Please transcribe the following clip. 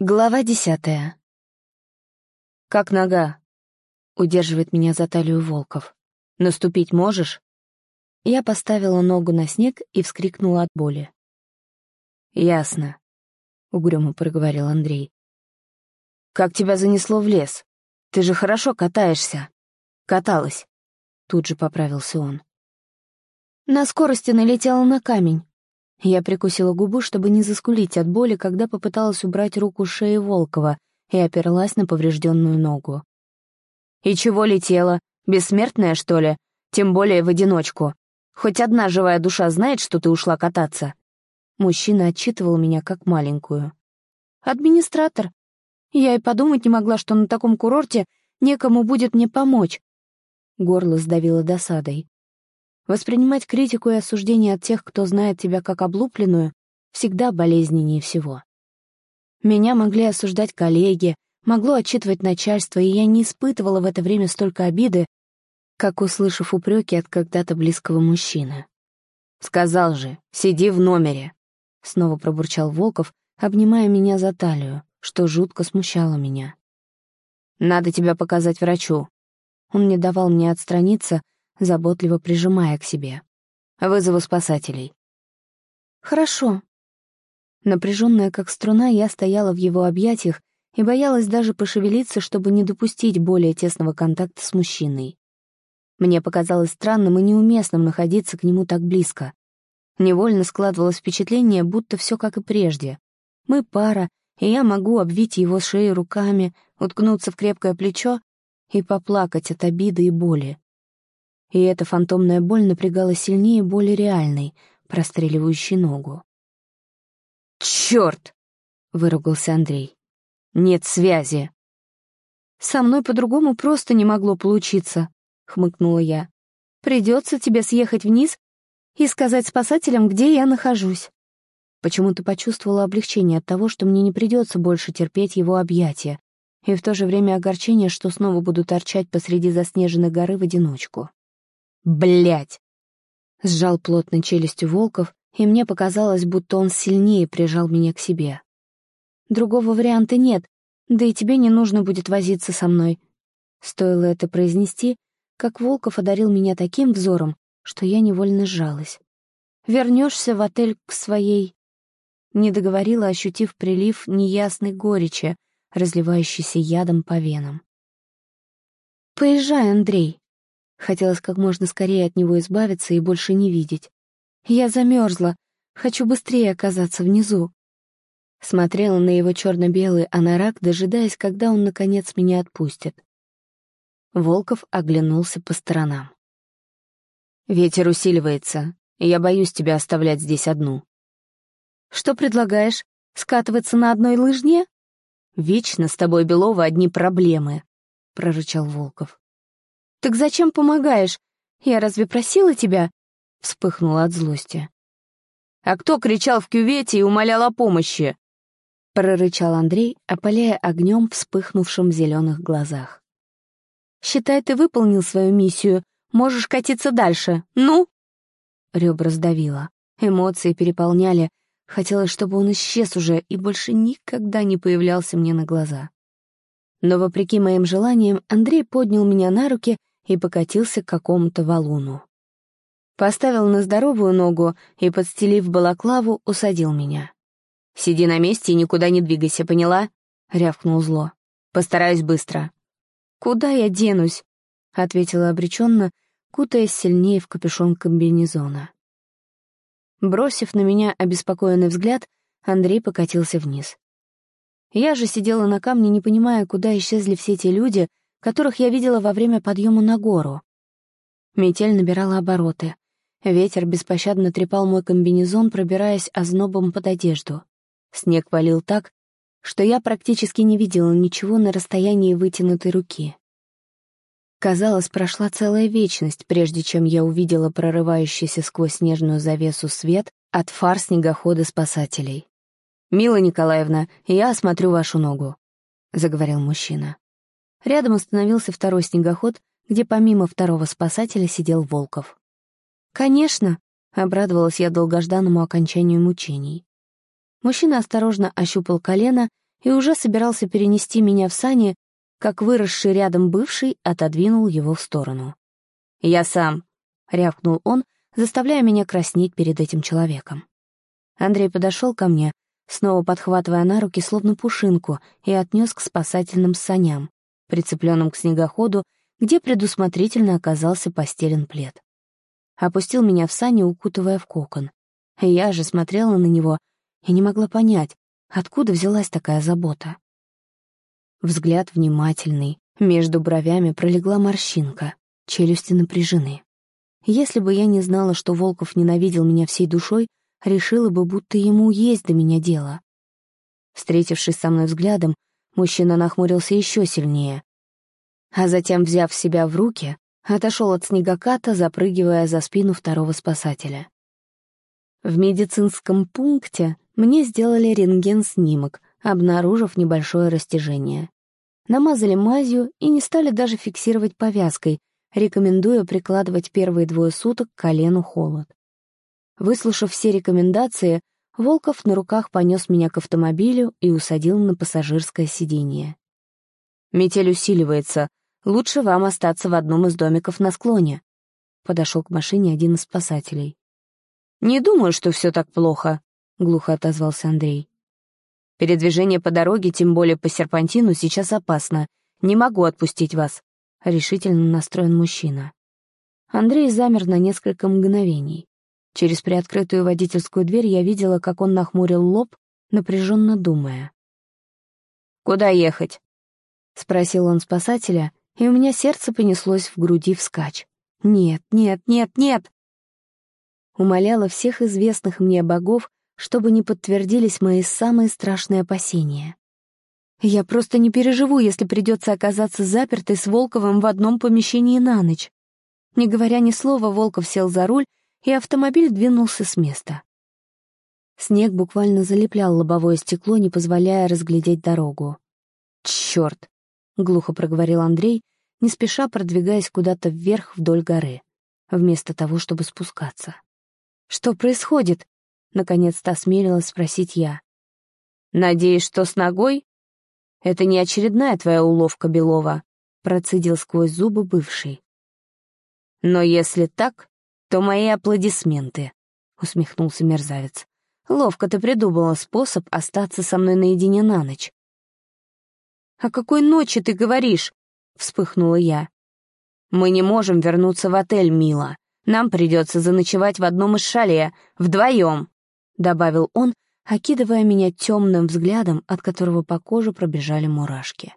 Глава десятая. «Как нога?» — удерживает меня за талию Волков. «Наступить можешь?» Я поставила ногу на снег и вскрикнула от боли. «Ясно», — угрюмо проговорил Андрей. «Как тебя занесло в лес? Ты же хорошо катаешься». «Каталась», — тут же поправился он. На скорости налетела на камень. Я прикусила губу, чтобы не заскулить от боли, когда попыталась убрать руку с шеи Волкова и оперлась на поврежденную ногу. «И чего летела? Бессмертная, что ли? Тем более в одиночку. Хоть одна живая душа знает, что ты ушла кататься?» Мужчина отчитывал меня как маленькую. «Администратор. Я и подумать не могла, что на таком курорте некому будет мне помочь». Горло сдавило досадой. Воспринимать критику и осуждение от тех, кто знает тебя как облупленную, всегда болезненнее всего. Меня могли осуждать коллеги, могло отчитывать начальство, и я не испытывала в это время столько обиды, как услышав упреки от когда-то близкого мужчины. «Сказал же, сиди в номере», — снова пробурчал Волков, обнимая меня за талию, что жутко смущало меня. «Надо тебя показать врачу». Он не давал мне отстраниться, заботливо прижимая к себе. «Вызову спасателей». «Хорошо». Напряженная как струна, я стояла в его объятиях и боялась даже пошевелиться, чтобы не допустить более тесного контакта с мужчиной. Мне показалось странным и неуместным находиться к нему так близко. Невольно складывалось впечатление, будто все как и прежде. Мы пара, и я могу обвить его шею руками, уткнуться в крепкое плечо и поплакать от обиды и боли и эта фантомная боль напрягала сильнее боли реальной, простреливающей ногу. «Чёрт!» — выругался Андрей. «Нет связи!» «Со мной по-другому просто не могло получиться», — хмыкнула я. «Придется тебе съехать вниз и сказать спасателям, где я нахожусь». Почему-то почувствовала облегчение от того, что мне не придется больше терпеть его объятия, и в то же время огорчение, что снова буду торчать посреди заснеженной горы в одиночку. Блять! Сжал плотно челюстью Волков, и мне показалось, будто он сильнее прижал меня к себе. Другого варианта нет, да и тебе не нужно будет возиться со мной. Стоило это произнести, как Волков одарил меня таким взором, что я невольно сжалась. Вернешься в отель к своей... Не договорила, ощутив прилив неясной горечи, разливающейся ядом по венам. «Поезжай, Андрей», Хотелось как можно скорее от него избавиться и больше не видеть. Я замерзла, хочу быстрее оказаться внизу. Смотрела на его черно-белый анорак, дожидаясь, когда он, наконец, меня отпустит. Волков оглянулся по сторонам. «Ветер усиливается, я боюсь тебя оставлять здесь одну». «Что предлагаешь? Скатываться на одной лыжне?» «Вечно с тобой, Белова, одни проблемы», — прорычал Волков. «Так зачем помогаешь? Я разве просила тебя?» Вспыхнула от злости. «А кто кричал в кювете и умолял о помощи?» Прорычал Андрей, опаляя огнем вспыхнувшим в зеленых глазах. «Считай, ты выполнил свою миссию. Можешь катиться дальше. Ну?» Ребра сдавило. Эмоции переполняли. Хотелось, чтобы он исчез уже и больше никогда не появлялся мне на глаза. Но, вопреки моим желаниям, Андрей поднял меня на руки и покатился к какому-то валуну. Поставил на здоровую ногу и, подстелив балаклаву, усадил меня. «Сиди на месте и никуда не двигайся, поняла?» — рявкнул зло. «Постараюсь быстро». «Куда я денусь?» — ответила обреченно, кутаясь сильнее в капюшон комбинезона. Бросив на меня обеспокоенный взгляд, Андрей покатился вниз. Я же сидела на камне, не понимая, куда исчезли все те люди, которых я видела во время подъема на гору. Метель набирала обороты. Ветер беспощадно трепал мой комбинезон, пробираясь ознобом под одежду. Снег валил так, что я практически не видела ничего на расстоянии вытянутой руки. Казалось, прошла целая вечность, прежде чем я увидела прорывающийся сквозь снежную завесу свет от фар снегохода спасателей. «Мила Николаевна, я осмотрю вашу ногу», — заговорил мужчина. Рядом остановился второй снегоход, где помимо второго спасателя сидел Волков. «Конечно», — обрадовалась я долгожданному окончанию мучений. Мужчина осторожно ощупал колено и уже собирался перенести меня в сани, как выросший рядом бывший отодвинул его в сторону. «Я сам», — рявкнул он, заставляя меня краснеть перед этим человеком. Андрей подошел ко мне, снова подхватывая на руки словно пушинку, и отнес к спасательным саням, прицепленным к снегоходу, где предусмотрительно оказался постелен плед. Опустил меня в сани, укутывая в кокон. Я же смотрела на него и не могла понять, откуда взялась такая забота. Взгляд внимательный, между бровями пролегла морщинка, челюсти напряжены. Если бы я не знала, что Волков ненавидел меня всей душой, решила бы, будто ему есть до меня дело. Встретившись со мной взглядом, мужчина нахмурился еще сильнее. А затем, взяв себя в руки, отошел от снегоката, запрыгивая за спину второго спасателя. В медицинском пункте мне сделали рентген-снимок, обнаружив небольшое растяжение. Намазали мазью и не стали даже фиксировать повязкой, рекомендуя прикладывать первые двое суток к колену холод. Выслушав все рекомендации, Волков на руках понес меня к автомобилю и усадил на пассажирское сиденье. «Метель усиливается. Лучше вам остаться в одном из домиков на склоне», — подошел к машине один из спасателей. «Не думаю, что все так плохо», — глухо отозвался Андрей. Передвижение по дороге, тем более по серпантину, сейчас опасно. Не могу отпустить вас», — решительно настроен мужчина. Андрей замер на несколько мгновений. Через приоткрытую водительскую дверь я видела, как он нахмурил лоб, напряженно думая. «Куда ехать?» — спросил он спасателя, и у меня сердце понеслось в груди вскачь. «Нет, нет, нет, нет!» Умоляла всех известных мне богов чтобы не подтвердились мои самые страшные опасения. Я просто не переживу, если придется оказаться запертой с Волковым в одном помещении на ночь. Не говоря ни слова, Волков сел за руль, и автомобиль двинулся с места. Снег буквально залеплял лобовое стекло, не позволяя разглядеть дорогу. «Чёрт!» — глухо проговорил Андрей, не спеша продвигаясь куда-то вверх вдоль горы, вместо того, чтобы спускаться. «Что происходит?» Наконец-то осмелилась спросить я. «Надеюсь, что с ногой?» «Это не очередная твоя уловка, Белова», — процедил сквозь зубы бывший. «Но если так, то мои аплодисменты», — усмехнулся мерзавец. «Ловко ты придумала способ остаться со мной наедине на ночь». «О какой ночи ты говоришь?» — вспыхнула я. «Мы не можем вернуться в отель, мила. Нам придется заночевать в одном из шале, вдвоем». — добавил он, окидывая меня темным взглядом, от которого по коже пробежали мурашки.